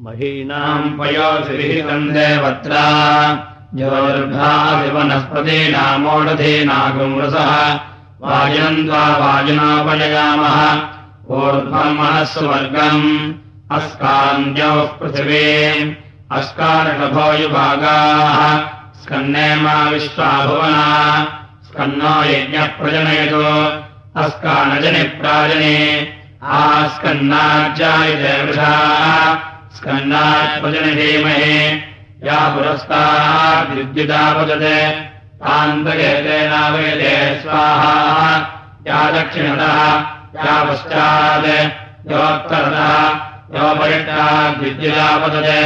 महीनाम् पयोषिविहितम् देवत्रा। ज्योतिर्भादिवनस्पतीनामोषधीनागुमृसः वाजिनम् त्वा वाजिनोपजयामः। ऊर्ध्वम् मनःस्वर्गम् अस्कान्द्योः पृथिवी। अस्कारषभोयुभागाः स्कन्ने मा विश्वाभुवना स्कन्नो यज्ञः प्रजनयतु अस्कानजनिप्राजने। आस्कन्नाज्जायते वृषाः स्कन्नात्पजनि धीमहे या पुरस्ताद्विद्युदापजते तान्तकेतेनावेदे स्वाहा। या दक्षिणतः या पश्चात्। योत्तरतः योपरिष्टाद्विद्युदापतते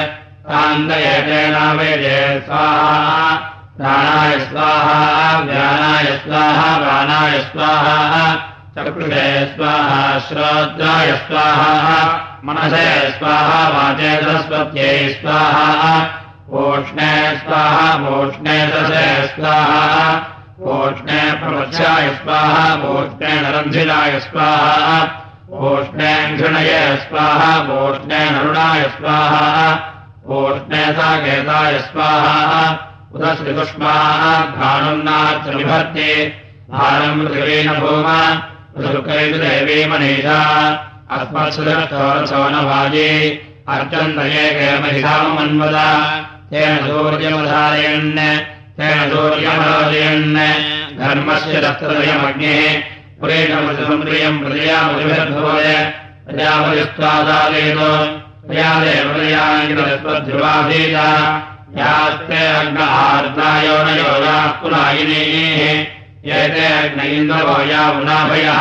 तान्तयेतेनावेदे स्वाहा। प्राणाय स्वाहा व्यानाय स्वाहा प्राणाय स्वाहा चक्षुषे स्वाहा श्रोत्राय स्वाहा मनसे स्वाहा वाचे सरस्वत्यै स्वाहा ओष्णे स्वाहा वोष्णे दशे स्वाहा ओष्णे प्रवच्याय स्वाहा वोष्णे नरन्धिराय स्वाहा ओष्णे घृणये स्वाहा वोष्णे नरुणाय स्वाहा ओष्णे साकेताय स्वाहा उदश्रिदुष्माः घाणुन्नात्रविभर्ति भारम् पृथिवीन भूम ऋतुकैतुदेवी मनीषा। अस्मत्सुरक्षोरसो न भाजी अर्चन्तये केमहिधामन्वद तेन सूर्यमधारयन् तेन सूर्यमधारयन् धर्मस्य दत्तदयमग्निः पुरेणमसुप्रियम् प्रजयामधिभिर्भवय प्रजापतिस्त्वादालयतो प्रजादेवदयाङ्गिरस्वध्रुवाधीत यास्ते अग्नहार्तायो न योगाः पुरायिनीः एते अग्न इन्द्रवो या मुनाभयः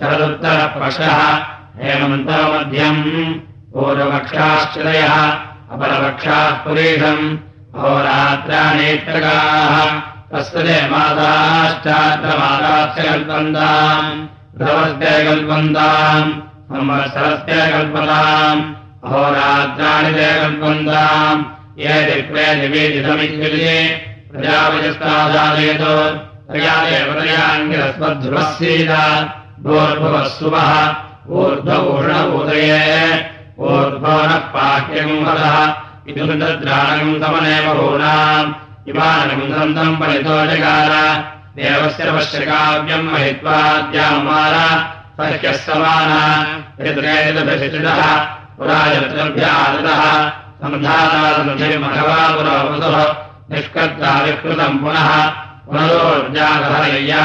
शरदुत्तरपक्षः। हेमन्तमध्यम् पूर्वपक्षाश्चरयः अपरपक्षाः पुरीषम्। अहोरात्राणेत्रगाः। तस्य माताश्चात्रमातास्य कल्पन्ताम्। ध्रुवस्य कल्पन्ताम् संवत्सरस्य कल्पताम्। अहोरात्राणि ते कल्पन्ताम्। ये प्रजापतिस्तादालयतो प्रजादेवतयाङ्गिरस्वध्रुवस्येत भूर्भुवः सुवः ऊर्ध्वभूषणभूतये ऊर्ध्वो नः पाह्यम् वदः विदुन्दद्राणम् तमनेव भूनाम् इमानम् सन्तम् फलितो जगार देवस्य पश्यकाव्यम् महित्वाद्यामार सह्यः समाना विकृतम् पुनः पुनरोर्जागहरय्या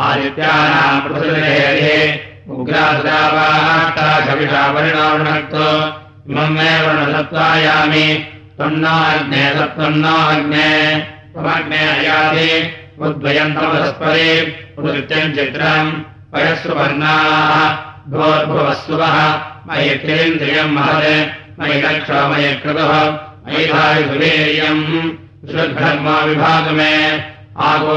आदित्यानाम् पृथिविः उग्रासदावाष्टाशविषापरिणावृणक्तो इमम् मे वर्णसत्त्वायामि त्वन्नो अग्ने सत्त्वन्नो अग्ने त्वमग्ने अयाधि उद्वयन्तमसस्परे उदृत्यम् चित्रम् वयस्सुवर्णाः भोर्भुवस्सुवः मयि किरिन्द्रियम् महत् मयि रक्षो मयि कृतः मयि धायि सुवीर्यम् श्रुद्धर्मा विभागमे आगो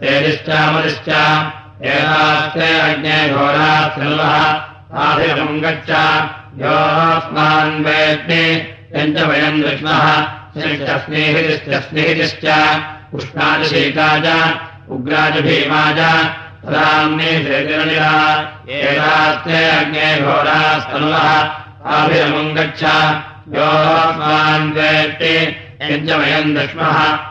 तेदिष्टामदिश्च एतास्ते अग्ने घोरास्तनुवः साधिकम् गच्छ। योऽस्मान् वेत्ति यम् च वयम् विष्मः स्नेहितिश्च स्नेहितिश्च उष्णादिशीता च उग्रा च भीमा च एतास्ते अग्ने घोरास्तनुवः आभिरमुम् गच्छ। योस्मान् वेत्ति यञ्च वयम् दक्ष्मः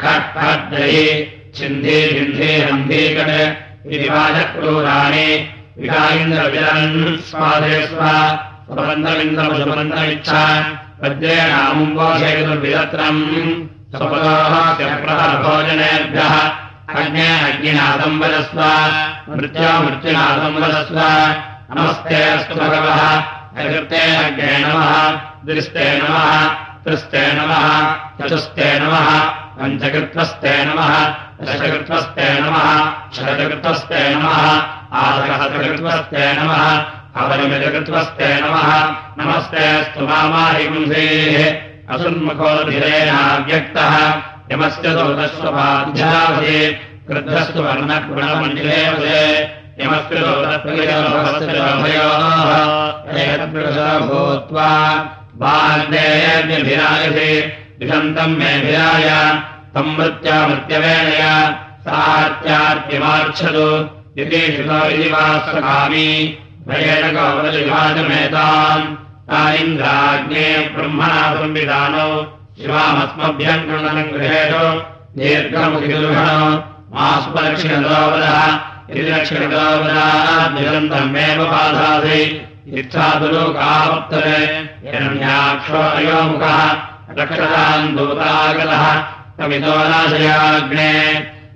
खट् खड्डहि छिन्धे छिन्धे हन्धीकट इति वाचक्रूराणि विकायिन्द्रविरन् स्वाधयस्व स्वबन्धमिन्द्रपशुबन्धमिच्छा वज्रेणामुम्बोधेतुर्विदत्रम् स्वपदोः भोजनेभ्यः अग्ने अग्निनाथम् वदस्व मृत्या मृत्युनाथम् वदस्व नमस्ते अस्तु भगवः अकृते अग्ने नमः दृष्टे नमः त्रिस्ते नमः चतुस्ते नमः पञ्चकृत्वस्ते नमः दशकृत्वस्ते नमः शतकृत्वस्ते नमः आसहस्रकृत्वस्ते नमः अवनिमितकृत्वस्ते नमः नमस्ते अस्तु मामाहिपुंसेः असुन्मुखोभिरेणाव्यक्तः यमस्य दोदस्वपाध्यावसे क्रुद्धस्तु वर्णगुणमण्डिले वसे यमस्य दोदत्वयोः भूत्वा द्विषन्तम् मेभिराय तम् मृत्या मृत्यवेणय ब्रह्मणा संविधानो। शिवामस्मभ्यम् कृणनम् गृहेषु। दीर्घमुखिदुर्घणो। मास्पदक्षिणदोवदः इति दक्षिणदोवदाद्विरन्तमेव बाधासि इच्छादुलोकावत्तरे हिरण्याक्षो अयोमुखः रक्षताम् दूतागतः कवितो नाशयाग्ने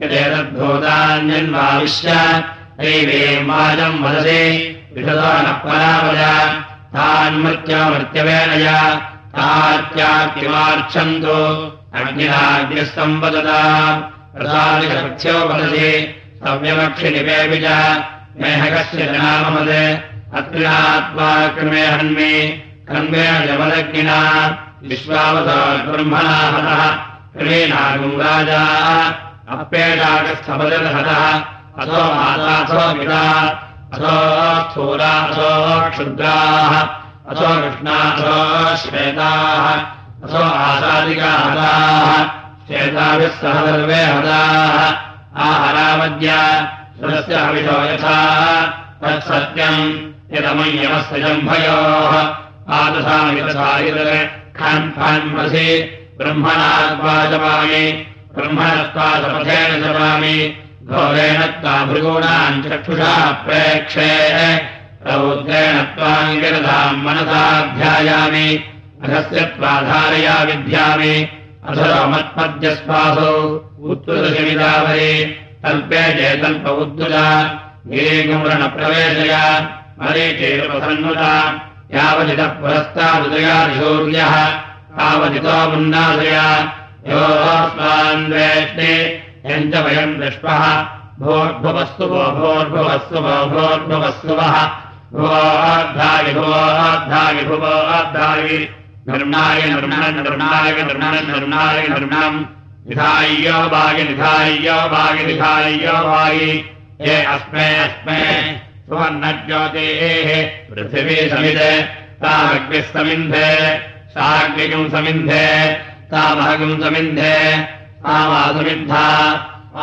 यदेतद्धूतान्यन्वाविश्य दैवीम् वाजम् वदसि विशतो न परावय तान्मृत्यामृत्यवेनय तात्याक्तिमार्च्छन्तु अग्निराग्निः सम्वदता प्रसादिशक्ष्यो वदसि सव्यमक्षिनिपेऽपि च मेहकस्य जनाममद अत्रिणात्मा क्रमे हन्मे क्रमेण जमदग्निना विश्वावता ब्रह्मणा हतः क्रमेणागुम् राजा अप्येडाकस्थपदहतः अथो पिता अथो कृष्णाथो श्वेताः अथो आसादिका हताः श्वेताभिः सह सर्वे हताः आहरामद्य स्वस्य हविषो यथा तत्सत्यम् यदमय्यमस्य जम्भयोः आदशामितसारितरे खन् खन्मसि ब्रह्मणात्वा सपथेन जपामि घोरेण त्वा भृगूणाम् चक्षुषा प्रेक्षे रौद्रेण त्वाङ्गिरधाम् मनसाध्यायामि अधस्य त्वाधारया विद्यामि अधरमत्मद्यस्वासौ उत्तुदशमिदावरे तल्पे चेतल्प उद्दुला गिरिगुम्रणप्रवेशय मरीचेरपसन्नुता यावदितः पुरस्तादुदयादिशौर्यः तावदितो मुन्नादय। योस्मान्वेष्टे यम् च वयम् दृष्पः भोर्भुवस्तु वो भोर्भुवस्तु वो भोर्भुवस्तुवः। भुवोद्धायि भुवोद्धायि भुवोद्धायि निर्णाय निर्णन् निर्णाय निर्णन् निर्णाय निर्णम् निधाय्यो वागि निधाय्यो वागि निधाय्यो वागि ये अस्मे अस्मे सुवर्णज्योतेः पृथिवी समिते तामग्निः समिन्धे साग्निकम् समिन्धे तामहगम् समिन्धे तामासमिद्धा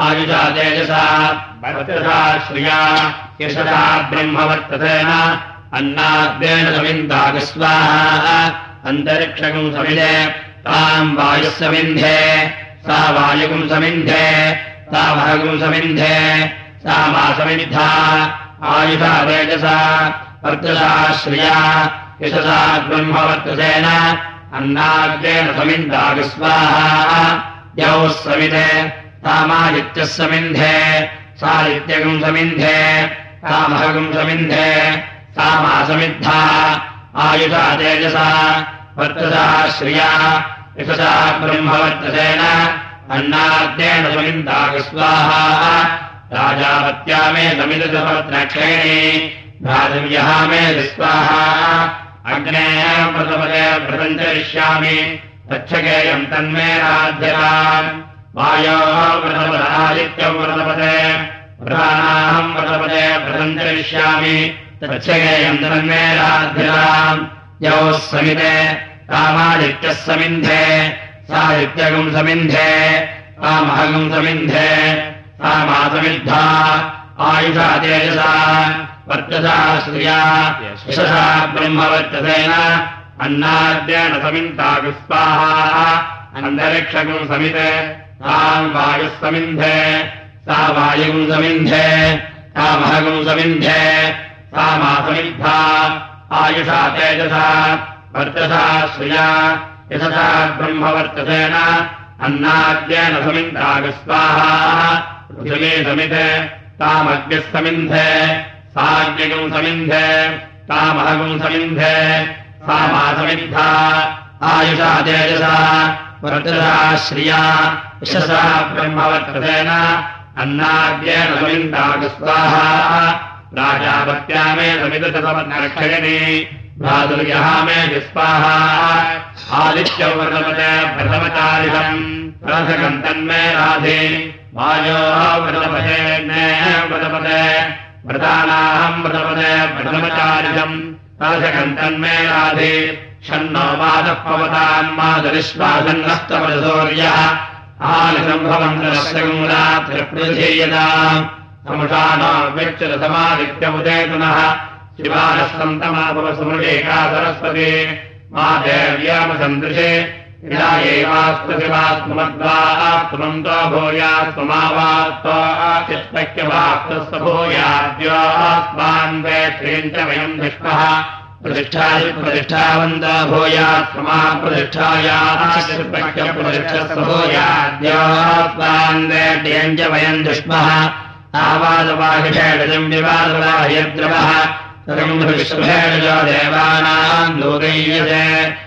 आयुषा तेजसा श्रिया यशसा ब्रह्मवर्तसेन अन्नाद्येन समिन्दागस्वाहा अन्तरिक्षकम् समिधे ताम् वायुः समिन्धे सा वायुकम् समिन्धे तामहगम् समिन्धे सा आयुषा तेजसा वर्तसा श्रिया यशसा ब्रह्मवर्तसेन अन्नाद्येन समिन्दागस्वाहा यौः समिधे तामादित्यः समिन्धे सादित्यगम् समिन्धे तामहगम् समिन्धे तामासमिद्धा आयुषा तेजसा वर्तसा श्रिया यशसा ब्रह्मवर्चसेन अन्नाद्येन समिन्दागस्वाहा राजावत्या मे समिदसपत्नक्षेणे भ्रातव्यः मे विस्वाहा अग्नेः प्रथमते प्रपञ्चरिष्यामि तच्छकेयम् तन्मे राध्यताम् वायोः व्रतपदादित्यम् व्रतपदे प्रधानाहम् व्रतपदे प्रपञ्चरिष्यामि तच्छकेयम् तन्मे राध्यताम् यौः समिते। रामादित्यः समिन्धे। साहित्यगम् समिन्धे। रामहगम् समिन्धे रामासमिद्धा आयुषा तेजसा वर्चसा श्रिया यशसा ब्रह्मवर्चसेन अन्नाद्येन समिन्तागुस्वाहा अन्तरिक्षगम् समिते। ताम् वायुः समिन्धे। सा वायुगुम् समिन्धे। तामहगुम् समिन्धे। सा मासमिद्धा आयुषा तेजसा वर्चसा श्रिया यशसा ब्रह्मवर्चसेन अन्नाद्येन समिन्तागस्वाहा पृथिवी समिते तामग्निः समिन्धे साज्ञगम् समिन्धे तामहगुम् समिन्धे सा मासमिद्धा आयुषा तेजसा वर्चसा श्रिया यशसा ब्रह्मवर्चसेन अन्नाद्येन समिन्तागस्वाहा राजापत्या मे समितसमर्क्षयिणी भ्रातुर्यः मे विस्वाहा आदित्यवर्तपते प्रथमचारिषम् रथकम् तन्मे राधे। वायोः व्रतपते व्रतपते व्रतानाहम् व्रतपते प्रथमचारिषम् रथकम् तन्मे राधे षण्णो मादः पवताम् मादरिश्वासन्नस्तपदसौर्यः आलिसम्भवन्तरस्यगुरात्रिप्रधीयता समुषानो व्यक्तिरसमादित्यमुदेतुनः शिवानः सन्तमाभवसमृडेका सरस्वती। मा देव्यामसन्दृशे शिवात्मद्वात्मन्तो भूयात्ममावात्वात्यवाक्तस्य भूयाद्योस्मान् वेत्रेम् च वयम् विष्मः प्रतिष्ठायि प्रतिष्ठावन्तो भूयात्मा प्रतिष्ठायाः प्रतिष्ठस्य भूयाद्योस्मान् वेट्यम् च वयम् दुष्मः। आवादवाहिषेडजम् विवादवाह्यद्रवः। देवानाम् लोकय्यते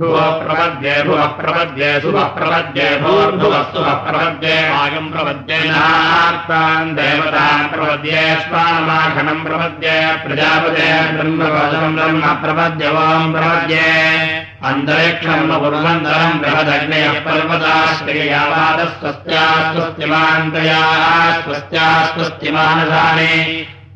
भुवः प्रपद्ये भुवः प्रपद्ये शुभः प्रपद्ये भूर्भुवः सुभः प्रपद्ये वायुम् प्रपद्ये स्वानमाखनम् प्रपद्ये प्रजापते ब्रह्मवचनम् ब्रह्म प्रपद्य वाम् कुर्वन्तरम् बृहदग्नयः पर्वताश्रयावादः स्वस्त्या स्वस्तिमान्तया स्वस्त्या स्वस्तिमानसानि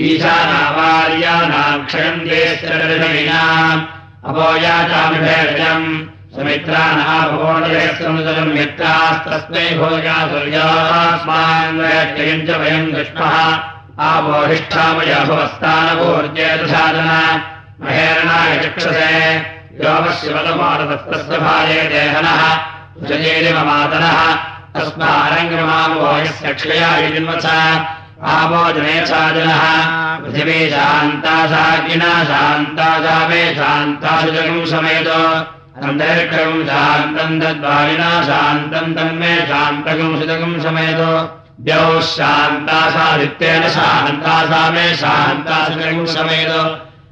ईशानावार्याणाम् क्षयन्देश्चरणाम् अपोयाचामिभेजम् सुमित्रानाभवोदयसमुदरम् मित्रास्तस्मै भोगा सूर्यास्मान्वयक्षयम् च वयम् दुष्मः। आपोहिष्ठामयभवस्तानभूर्जेतसाधन महेरणाय चक्षसे। योमशिवतमारतस्तस्य भाये देहनः। सुजयेरिममातनः तस्मारङ्गमामोहस्य क्षया युजिन्वसा साजनः। पृथिवी शान्ता सागिना शान्ता सामे शान्ता सुजगम् समेतो। अन्तरिक्षम् शान्तम् तद्वारिणा शान्तम् तन्मे शान्तकम् सुतकम् समेतो। द्यौः शान्ता सादित्येन शान्ता सा मे शान्ता सुतकम् समेतो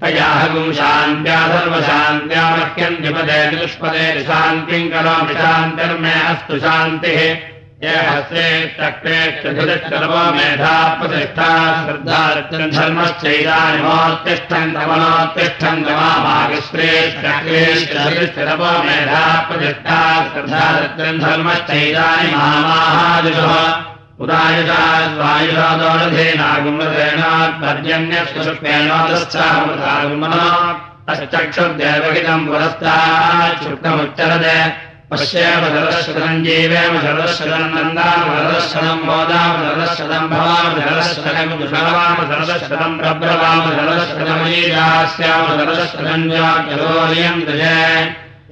तयाः गुंशान्त्या सर्वशान्त्या मह्यम् द्विपदे चतुष्पदे शान्तिम् करोमि शान्तिर्मे अस्तु शान्तिः। ये हस्ते चक्रे चतुरश्चरवो मेधा प्रतिष्ठा श्रद्धा धर्मश्चैदानिमोत्तिष्ठन् तमनोत्तिष्ठन् तमामागस्त्रे चक्रे चतुरश्चरवो मेधा प्रतिष्ठा श्रद्धा धर्मश्चैदानि मामाहादिशः उदायुषा स्वायुषादोरधेनागुमरेणात्पर्जन्यस्वष्पेणोदस्थागुमनो अश्चक्षुर्देवहितम् पुरस्तात् शुक्लमुच्चरते। पश्येव शरश्रतम् जीवेम शरदश्रतम् नन्दाम शरदश्रतम् मोदाम शरदश्रतम् भवाम शरदश्रतम् कुशलवाम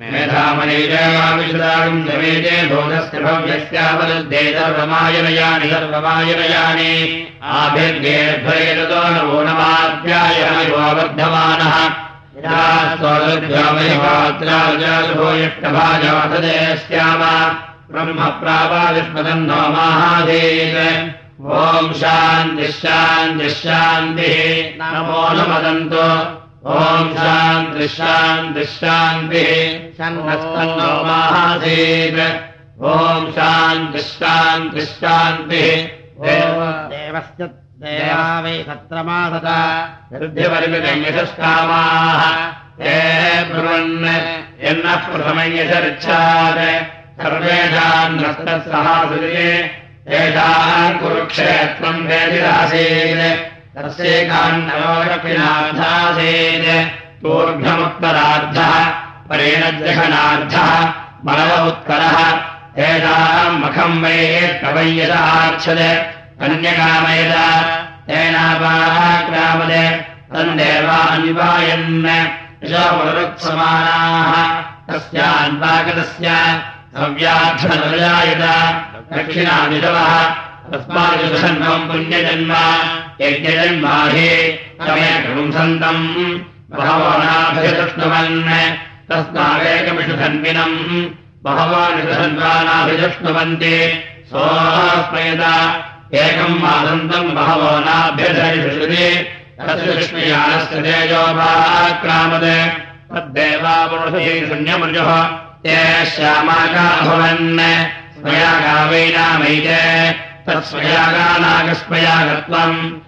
मेधामनीजयामिषदागम् समेजे भोगस्य भव्यस्यावरुद्धे सर्वमायनयानि। सर्वमायनयानि आभिर्गेर्भयतो नवो नमाध्यायामि वर्धमानः यष्टभाजवसदे ब्रह्म प्रावायुष्मदम् नो माहाधीर ॐ शान्तिश्शान्तिश्शान्तिः नमो न मदन्तो ॐ शान्तिश्शान्तिश्शान्तिः सन्नस्तन्नो माहाधीर ॐ शान्तिश्शान्तिश्शान्तिः देवस्य देवा वै सत्रमासता। वृद्धिवर्मितयशस्कामाः हे ब्रुवन् यन्नः प्रथमयशरिच्छात् सर्वेषाम् नस्तत्सहासुरे येषाम् कुरुक्षेत्रम् वेदिरासीत् तस्यैकान्नवोरपिनार्थासीत् पूर्भ्यमुत्तरार्धः परेण जघनार्धः मलव उत्तरः तेषाम् मखम् वै कवय्यदार्च्छद अन्यकामयद तेनापाक्रामद तन्देवानिवायन् यशोपरुत्समानाः तस्यान्वागतस्य हव्यार्थनवजायत दक्षिणादिशवः तस्मादुषन्वम् पुण्यजन्म यज्ञजन्माहि तमेकपुंसन्तम् बहवनाभिदृष्णवन् तस्मादेकमिषुधन्विनम्। बहवानिषन्वानाभिदृष्णवन्ति सोऽस्मयत एकम् आनन्दम् बहवो नाभ्यधरिषुति तस्य लक्ष्मीयानस्य तेजोपाक्रामद तद्देवापुरुषै शून्यमृजः। ते श्यामाकाभवन्। स्वयागावैनामैते तत्स्वयागानागस्मयागत्वम्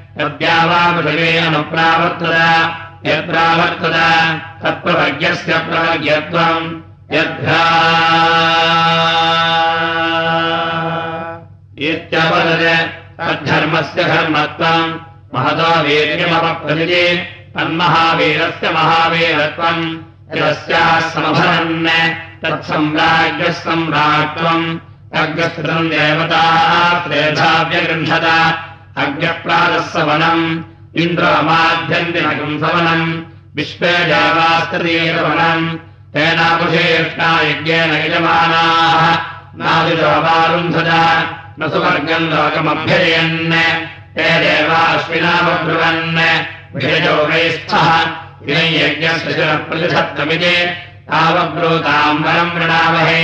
यत्प्रावर्तत तत्प्रभज्ञस्य प्रवर्ग्यत्वम् यद्धा इत्यपदत् तद्धर्मस्य धर्मत्वम् महतो वीर्यमपप्रति तन्महावीरस्य महावीरत्वम् यस्याः समभरन् तत्सम्राज्ञः सम्राट्त्वम् अग्रस्तम् देवताः त्रेधाव्यगृह्णत अग्रप्रातः सवनम् इन्द्रमाध्यन्तिनकम् सवनम् विश्वे देवास्ततीरवनम् तेनापुषेष्टा यज्ञेन यजमानाः नादिरोपारुन्धत न सुवर्गम् लोकमभ्यजयन् ते देवाश्विनामब्रुवन् विषयोगैस्थः यज्ञस्य शिरप्रतिशत्तमिति तावब्रूताम् वरम् वृणामहे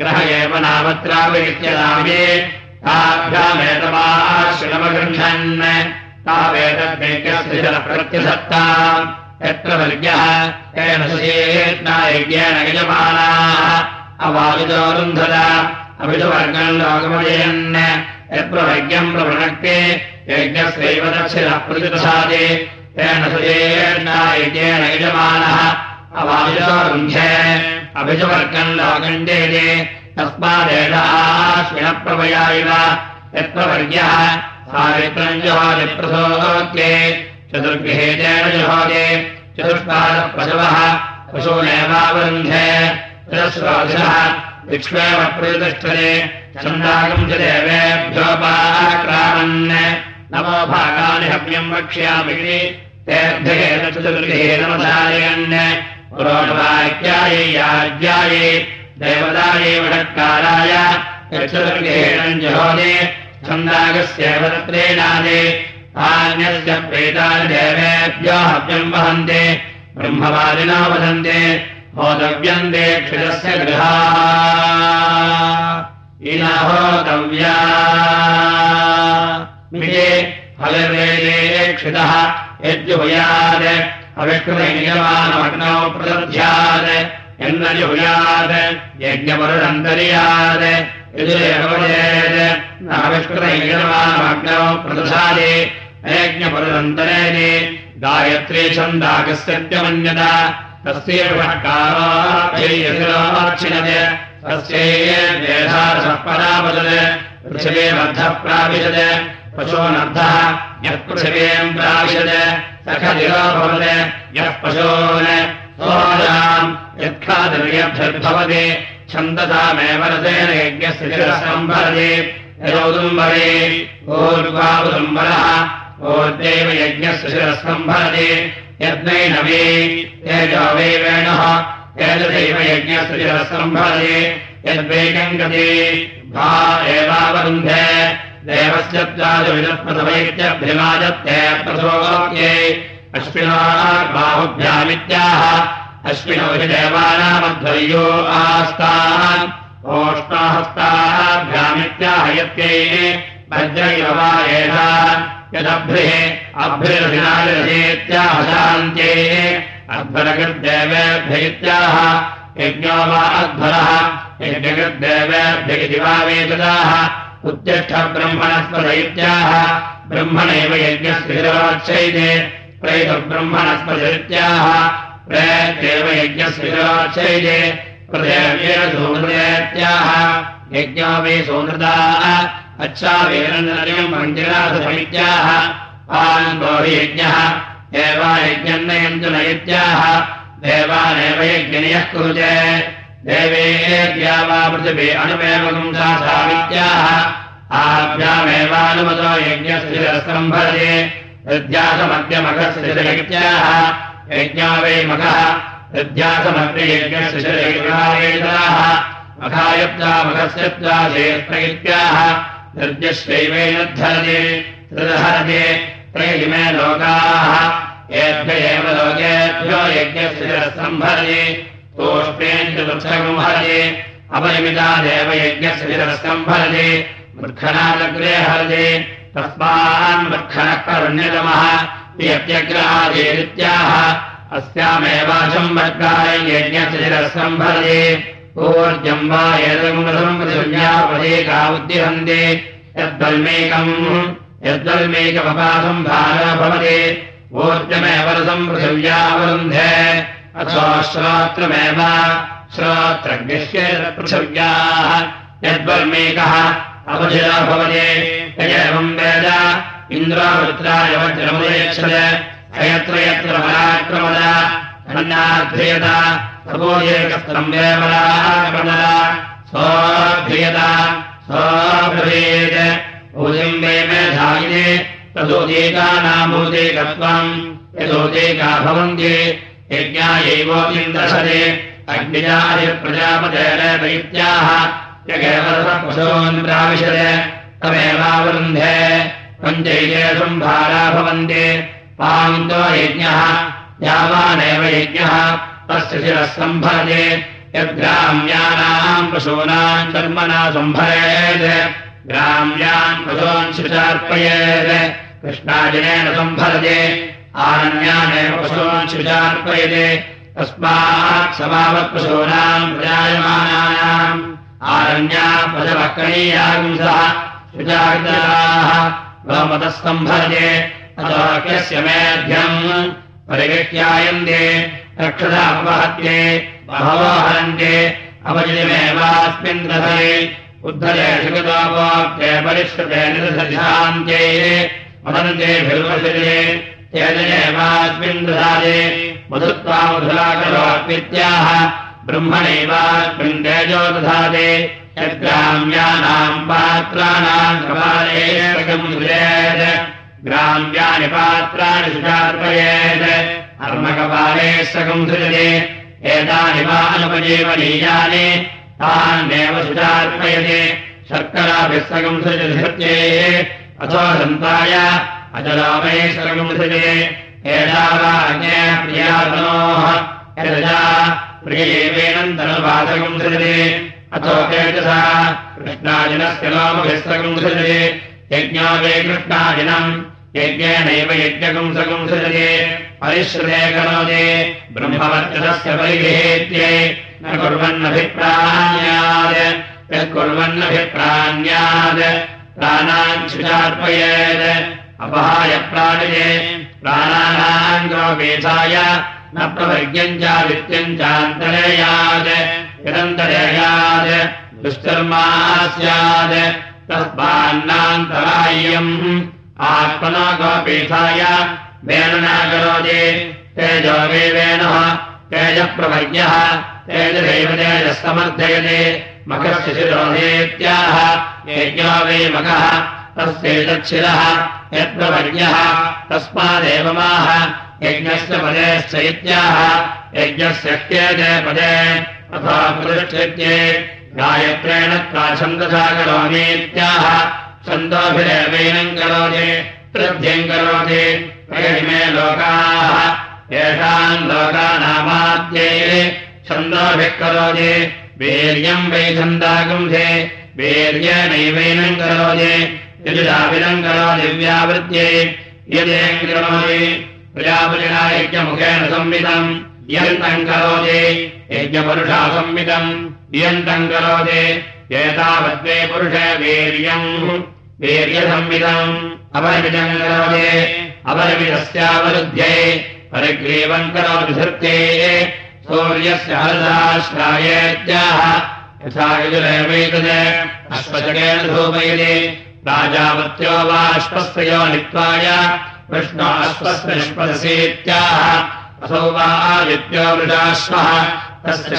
ग्रह एव नामत्रावित्यदामे ताभ्यामेतमाश्विनमगृह्णन् तावेतद्यज्ञस्य शिरप्रत्यसत्ता यत्र वर्ग्यः तेन यज्ञेन यजमानाः। अवाविदोरुन्धर अभिषवर्गम् लोकमजयन् यत्र वर्ग्यम् प्रवृणक्ते तेन यज्ञेन यजमानः। अवाविदोरुन्ध्ये अभिषवर्गम् तस्मादेषाश्विनः प्रवया इव यत्र वर्यः सावित्रम् जुहोदि प्रसोद्ये चतुर्गृहेतेन जुहोदे चतुष्पादप्रसवः, पशूनेवावरुन्धे चतुश्रोधिनः दिक्ष्वेव प्रतिष्ठते छन्दागम् च देवेभ्योपाक्रामन् नमो भागानि हव्यम् वक्ष्यामि तेभ्येन चतुर्गृहे नमधारयन् पुरोणवाक्यायै याज्ञायै देवतायै वषट्काराय चतुर्गृहेण जहोदे देवेभ्यो हव्यम् वहन्ते ब्रह्मवादिना वदन्ते होतव्यन्ते क्षिरस्य गृहा। इनहोतव्या फलवेदे क्षितः यज्जुहुयात् अविष्कृतयमानमग्नौ प्रदध्यात् यन्नजुहुयात् यज्ञपरुरन्तर्यात् यजुरेवजेत् नाविष्कृतयमानमग्नौ प्रदधादे यज्ञपरुरन्तरेणे गायत्री छन्दागस्यत्यमन्यता तस्यैवकारोक्षिणते तस्यैर्वेधारसः परावदत् पृथिवे मद्धः प्राविशत् पशोनर्थः यः पृथिवीम् प्राविशत् सखदिरो भवत् यः पशोन् छन्दसामेव रतेन यज्ञस्य शिरसम्भरति यदौदुम्बरे ऊर्वावुदुम्बरः ओद्यैव यज्ञस्य शिरस्कम्भरति यज्ञैनवे तेजो वै वेणुः एतदैव यज्ञस्य शिरस्कम्भरति यद्वेगम् गति भा एवावरुन्धे देवस्य त्वादविदप्रथमैत्यभ्यमाजत्ते प्रथमोक्ये अश्विनार्बाहुभ्यामित्याह। अश्विनो हि देवानामध्वर्यो आस्तान्। ओष्णाहस्ताभ्यामित्याहयत्यै वज्रैरवा एषा यदभ्रिः अभ्रिरभिनालिरजेत्याह शान्त्यै। अध्वरकृद्देवेभ्यैत्याह यज्ञो वा अध्वरः। वा वेददाः उत्तिष्ठ ब्रह्मणैव यज्ञस्य शिरोच्छैदे प्रदेव्येन सूनृदेत्याह यज्ञो वै सूनृदाः अच्छावेरम् मञ्जिरासमित्याह आन्वो हि यज्ञः इत्याह देवानेव यज्ञनियः कुरुते देवेद्या वा पृथिवी अणुमेवकम् सामित्याह आभ्यामेवानुमतो यज्ञस्य शिरस्कम्भरते हृद्यासमद्यमघस्तिशलैत्याः यज्ञा वै मघः हृद्यासमद्ययज्ञस्तिशलैकाः त्रयिमे लोकाः एव लोकेभ्यो यज्ञस्य सम्भरति अपरिमिता देवयज्ञस्य विरस्कम्भरति मूर्खणादग्रे हरति तस्मान् यत्यग्रहादेत्याह अस्यामेवाचम् वर्गाय यज्ञस्य शिरस्कम्भरते ऊर्जम् वा एतमुपदेका उद्दिहन्ते यद्वल्मेकम् यद्वल्मेकमपासम् भारः भवति। ऊर्जमेव रसम् पृथिव्यावरुन्धे। अथो श्रोत्रमेव श्रोत्रग्निश्येत पृथिव्याः यद्वल्मेकः अवधिरो भवति एवम् वेद। इन्द्रावृत्राय वज्रमुदयच्छद। अयत्र यत्र पराक्रमद धन्याध्रियत तपोयेकस्तम्बेवराक्रमद सोऽध्रियत सोऽब्रवीत् भूतिम् वे मेधायिने। तदोदेकानामोदेकत्वम् यदोदेका भवन्ति यज्ञायैवोदिन्दशते अग्निजायप्रजापतेन दैत्याः यगेवपशोन् प्राविशते तमेवावरुन्धे पञ्चैले सम्भारा भवन्ति पान्तो यज्ञः यावानेव यज्ञः तस्य शिरः सम्भरते यद्ग्राम्यानाम् पशूनाम् कर्मणा सम्भरेत् ग्राम्यान् पशून् शुचार्पयेत् कृष्णाजनेन सम्भरते आरण्यानेव पशून् शुचार्पयते तस्मात् समावत्पशूनाम् प्रजायमानानाम् आरण्या शुचाग्राः गोमतः सम्भरते अतोक्यस्य मेध्यम् परिगृह्यायन्ते रक्षदापहत्ये बहवो हरन्ते अवजिमेवास्मिन् रथे उद्धरेषु गतोपोक्ते परिष्कृते निरसशान्त्ये वदन्ते भिर्वशरे तेजनेवास्मिन् दधाते मधुत्वा मधुराकरोत्वित्याह ब्रह्मणैवास्मिन् तेजो दधाते यद्ग्राम्यानाम् पात्राणाम् कपाले सृजेत्। ग्राम्यानि पात्राणि सकम् सृजते। एतानि वा अनुपजीवनीयानि तान्येव सुचार्पयते शर्कराभिः सकम् सृजते अथो सन्ताय यजा तेजसा कृष्णाजिनस्य लोमभिः सकम् सृजते यज्ञो वे कृष्णाजिनम् यज्ञेनैव यज्ञकंसकम् सृजते। परिश्रुते करोति ब्रह्मवर्चसस्य परिगृहेत्ये। न कुर्वन्नभिप्राण्यात् यत्कुर्वन्नभिप्राण्यात् प्राणान् शुचार्पयेत्। अपहाय प्राणिजे प्राणानाम् गोपेधाय न प्रवर्ग्यम् चादित्यम् चान्तरेयात् यदन्तरेयात् दुष्कर्मा स्यात् तस्मान्नान्तराय्यम् आत्मना गोपीठाय करोति तेजो वे वेणः तेजप्रवर्ग्यः तेजदैव तेजः समर्थयते मखस्य शिरोहेत्याह यज्ञो वे मखः तस्यैतच्छिरः तस्मादेव माह यज्ञस्य पदेश्च इत्याह यज्ञस्य क्येते पदे तथा प्रतिष्ठित्ये गायत्रेण त्वा छन्दसा करोमीत्याह छन्दोभिरेवैनम् करोति वृद्धिम् करोति मे लोकाः येषाम् लोकानामाद्ये छन्दोभिः करोति वीर्यम् वै छन्दागुंसे वीर्येणैवैनम् करोति यजुषाभिनम् करोति व्यावृत्यै यदेम् करोति प्रजापतिना यज्ञमुखेन संवितम्। यन्तम् करोति। यज्ञपरुषा संवितम्। इयन्तम् करोति। एतावद्वे पुरुषे वीर्यम्। वीर्यसंविदम् अपरमिदम् करोति। अपरमिदस्यावरुध्ये परिग्रीवम् करोति धृत्ये। सूर्यस्य हरदाश्रायेत्याह। यथा यजुरेवैतत् अश्वचकेन धूपयति। राजावत्यो वा अश्वस्य नित्वाय कृष्णो अश्वस्य निष्पदसीत्याह असौ वा आदित्यो वृषाश्वः तस्य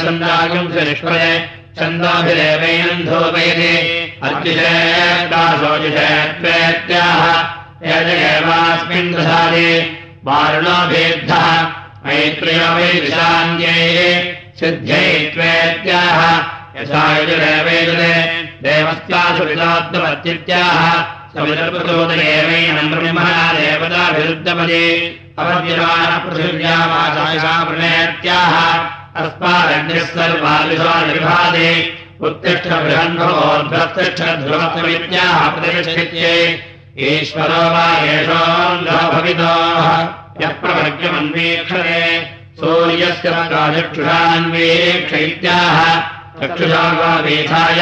वारुणोभेद्धः। मैत्र्यो वै विशान्त्यै सिद्ध्यै त्वेत्याह। यथा यजुरेवैतते देवस्यासु विदात्तमत्युत्याह सविदर्पतोदयेवैनम् ब्रह्मणा अस्मादग्निः सर्वादिशो उत्तिष्ठ ध्रुवत्वमित्याह प्रतिष्ठित्ये। ईश्वरो वा यः प्रवर्ग्यमन्वीक्षते सूर्यस्य इत्याह चक्षुषा वा वेधाय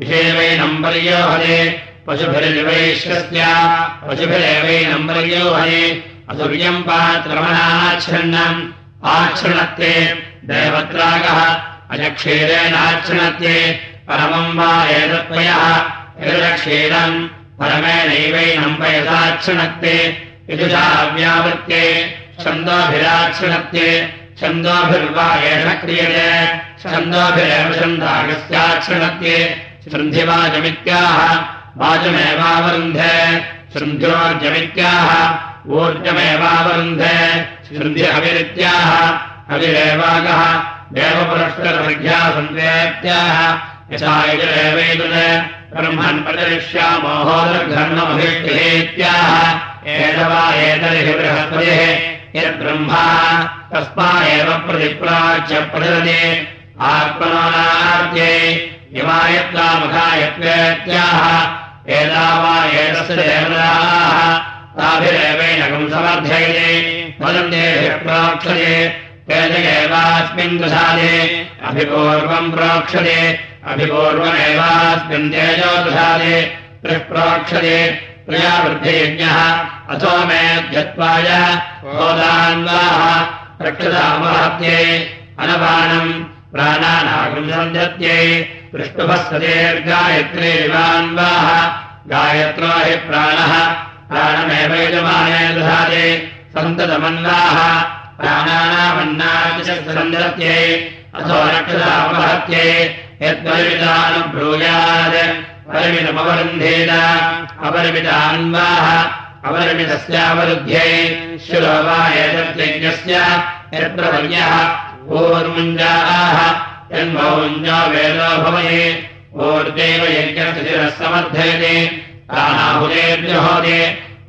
विषेवैनम् वर्योहये पशुभिर्वैश्वस्य पशुभिरेवैनम् वर्योहये असुर्यम् पात्रमणाच्छृण्णम् आच्छृणत्ते देवत्रागः अजक्षीरेणाच्छृणत्ये परमम् वा एतत्त्वयः एतक्षीरम् परमेणैवैनम् पयसाक्षिणत्ते यजुषाव्यावृत्ते छन्दोभिराक्षिणत्ते छन्दोभिर्वा एष क्रियते छन्दोभिरेव छन्दागस्याक्षिणत्ये हविरित्याह हविरेवागः देवपुरष्करसङ्ख्या सन्धेत्याह यथा यजुरेवैतुन् ब्रह्मन् प्रचरिष्यामोहोदर्घर्ममभिष्टिहेत्याह एतवा एतर्हि बृहस्पतिः यद्ब्रह्मा तस्मा एव प्रतिप्राच्य प्रचलति। आत्मनोनार्थे इमायत्वामुखायत्वेत्याह एता वा एतस्य ताभिरेवैनकम् समर्थयते। वदन्तेभिः प्रोक्षते। तेन एवास्मिन् दशादे अभिपूर्वम् प्रोक्षते। अभिपूर्वमेवास्मिन् तेजो दशादे प्रोक्षते। प्रियावृद्धियज्ञः। अथो मे ध्यत्वाय। गोदान्वाः रक्षतामहत्ये अनपानम् प्राणानागम् सञ्जत्यै पृष्टुभस्वतेर्गायत्रीवान्वाः गायत्रो हि प्राणः प्राणमेव यजमाने दधाते सन्ततमन्वाः। रक्षतामहत्यै यद्वरिमितानुब्रूयात् परिमितमवरुन्धेन अपरिमितान्वाः अपरिमितस्यावरुध्ये शिरो वा एतद्यज्ञस्य यत्र वर्यः ऊर्मुञ्जाः यन्मौञ्जो वेदो भवये ऊर्जैव यज्ञस्य शिरः समर्थयते प्राणाहुतेर्जहोदे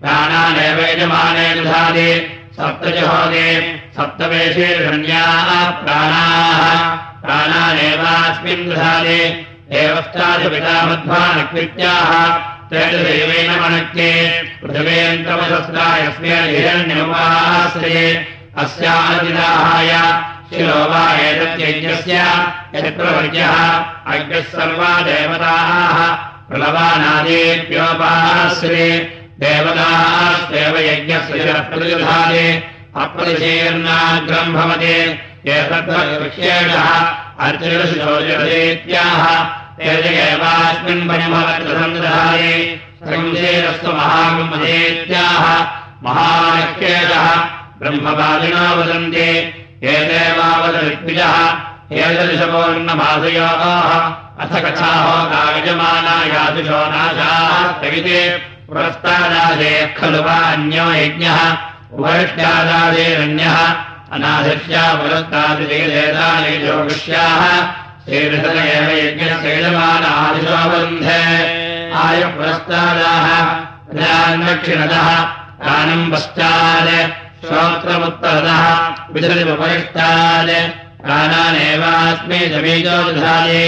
प्राणानेव यजमाने दधाति। सप्तजहोदे सप्तवेशीर्षण्याः प्राणाः। प्राणानेवास्मिन् दधाति। देवश्चाधिपितामध्वानकृत्याः तेजदेवेन मनक्ये। पृथिवेन्तमसस्रायस्मेन हिरण्यमुपाश्रये अस्यादिदाहाय शिरो वा एतद्यज्ञस्य यत्प्रवर्यः अग्निः सर्वा देवताः प्रलवानादेव्योपाश्रये देवतास्तेव यज्ञस्य शिरः प्रतिदधाते अप्रतिशीर्णाग्रम् भवते अर्जुनशोचरेत्याह तेज एवास्मिन् परिमवत्रसन्दधाये संशेरस्तु महागुमधेत्याह महालक्ष्येषः ब्रह्मवादिनो वदन्ति ये देवावदृग्विजः अथ कथाहोकायजमाना यादृशो नाशास्त्रिविते पुरस्तादादेः खलु वा अन्यो यज्ञः उपरिष्ट्यादादेरन्यः अनादिष्या पुरस्तादिदेदानेजोगुष्याः श्रीरसन एव यज्ञस्य यजमानादिशो बन्धे पुरस्तादाः दानम् पश्चात् श्रोत्रमुत्तरतः विधृतिमुपरिष्टात् प्राणानेवास्मै समीचो दधाति।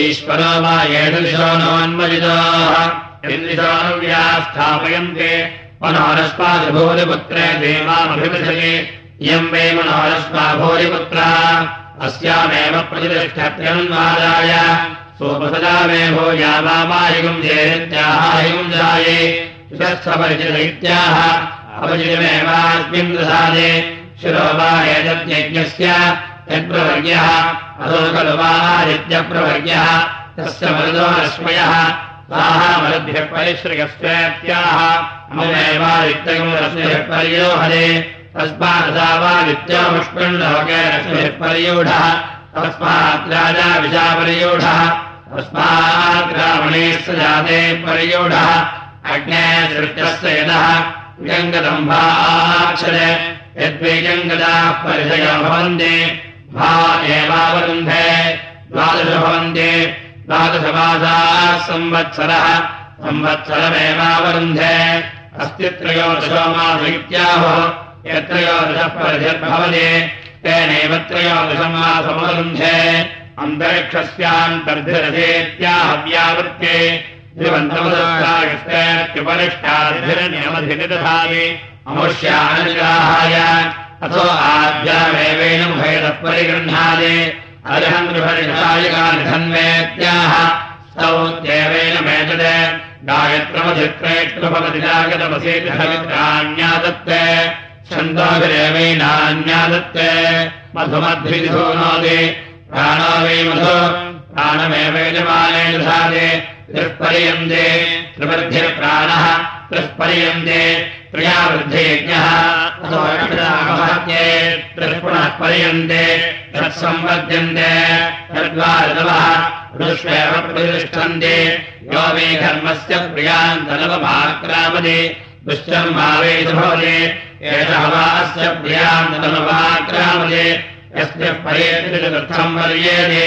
ईश्वरो वा एषदिशो नोन्मजितोः इन्द्रिशोऽनुव्या स्थापयन्ते। मनोरस्मादिभूरिपुत्रे देवामभिवृधये इयम् वै मनोरस्मा भूरिपुत्रा अस्यामेव प्रतिष्ठत्यन्वादाय सोपसदा मे भूया वामायुगम् जेत्याहायुगम् जाये। सुतस्थपरिचित इत्याह अपचितमेवास्मिन् दधाते शिरो वा एतद्यज्ञस्य यत्प्रवर्यः अधो खलु वा आदित्यप्रवर्यः तस्य मरुदो रश्मयः। ताः मरुद्भ्यः परिश्रयस्वेत्याह ममेवादित्यगम् पर्योहरे तस्मादसा वा पर्यूढः। तस्मात् राजा विशापर्यूढः तस्मात् रावणेश्व जाते पर्यूढः। अग्ने सृष्टस्य यदः व्यङ्गदम्भाक्षर यद्वैजङ्गदाः परिचयो भवन्ति भा एवावरुन्धे द्वादश भवन्ति द्वादशमासाः संवत्सरः संवत्सरमेवावरुन्धे अस्ति त्रयोदशो मासैत्याहुः यत्रयोदशः परिधिर्भवति तेनैव त्रयोदशम् मासमवरुन्धे। अन्तरिक्षस्यान्तर्धिरथेत्याहव्यावृत्ते त्रिवन्तमुदस्तायुष्टेत्युपरिष्टाद्भिरनियमधिनिदधामि अमुष्यानुग्राहाय अथो आद्यामेवेन गृहनिषायिकानि धन्वेत्याह स्तौ देवेन मेतद गायत्रमधित्रेष्टभवति जागतमसेतिहवित्राण्यादत्ते छन्दोभिरेवैनान्यादत्ते मधुमद्भिधूनोति प्राणो प्राणमेव तिरुपर्यन्ते त्रिवृद्धिप्राणः त्रिःपर्यन्ते त्रिया वृद्धियज्ञः त्रिः पर्यन्ते तत्सम्पद्यन्ते तद्वा ऋतवः ऋष्वेव प्रतिष्ठन्ते। यो मे धर्मस्य प्रियान्तनवमाक्रामदे दुश्चर्मावेश भवते एषः वा अस्य प्रियान्तनवाक्रामदे यस्य परेत्यर्थम् वर्येते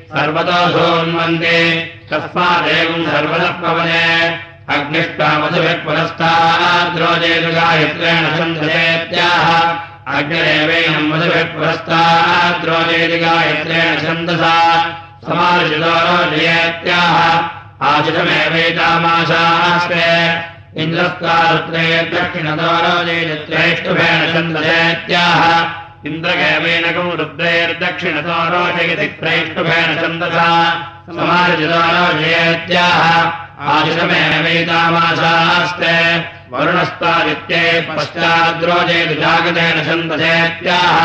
सर्वतोऽधोन्वन्दे तस्मादेवम् सर्वतः पवने अग्निष्टामधुभिः पुरस्ताद्रोजेतुगायत्रेण छन्दसेत्याह। अग्निरेवेणम् मधुभिः पुरस्ताद्रोजेतुगायत्रेण छन्दसा। समार्जितोरोजयेत्याह आशिषमेवैतामाशास्ते। इन्द्रस्तारुत्रे दक्षिणतोरोजयित्रैष्टुभेण छन्दसेत्याह इन्द्रगेवेणकम् रुद्रैर्दक्षिणतो रोचयति प्रैष्टुभेण छन्दसा। समार्जितो रोचयेत्याह आशिषमेवैतामाशास्ते वरुणस्तादित्ये पश्चाद्रोचयति जागतेन छन्दसेत्याह।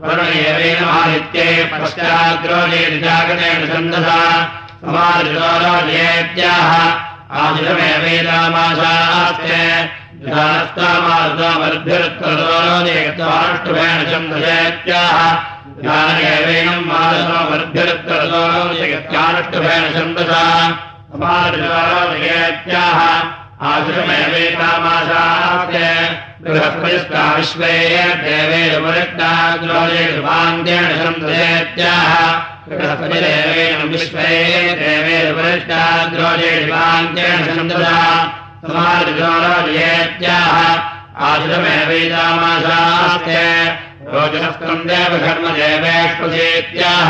वरुण एवेनमादित्ये पश्चाद्रोचयति जागतेन छन्दसा। समार्जितो रोचयेत्याह आशिषमेवैतामाशास्ते मादसोमर्भ्यरुत्तरदोरोजयत्यानुष्टुभेण छन्दसा समार्जितोरोजयेत्याह आश्रमेवेतामाशास्ते बृहस्पतिस्ता विश्वे देवे वरिष्ठाग्रोजेवान्त्येण छन्दसेत्याह बृहस्पतिदेवेन विश्वे देवे वरिष्ठाग्रोजेवान्त्येण छन्दसा समार्गोरोजेत्याह आश्रमेवैतामाशास्ते। रोचनस्तम् देवघर्मदेवेष्वसेत्याह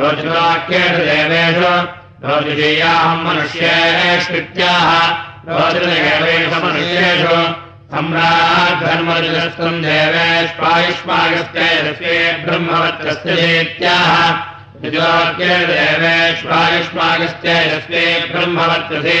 रोचनाख्येषु देवेषु। रोचयाहम् मनुष्येष्वित्याह। रोचनदेवेषु मनुष्येषु सम्राट्धर्मरुजस्तम् देवेष्वायुष्मागस्ते रस्ये ब्रह्मवत्रस्य चेत्याह ऋजोक्ये देवेष्वायुष्मागस्ते रस्ये ब्रह्मवत्रसे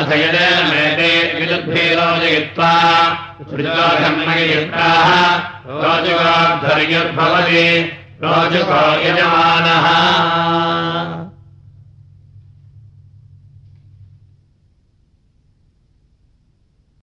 अथयदेन मेते विदुद्भिरोजयित्वा सृजोघर्मयुक्ताः रोजुगाद्धर्युर्भवति रोजुको यजमानः।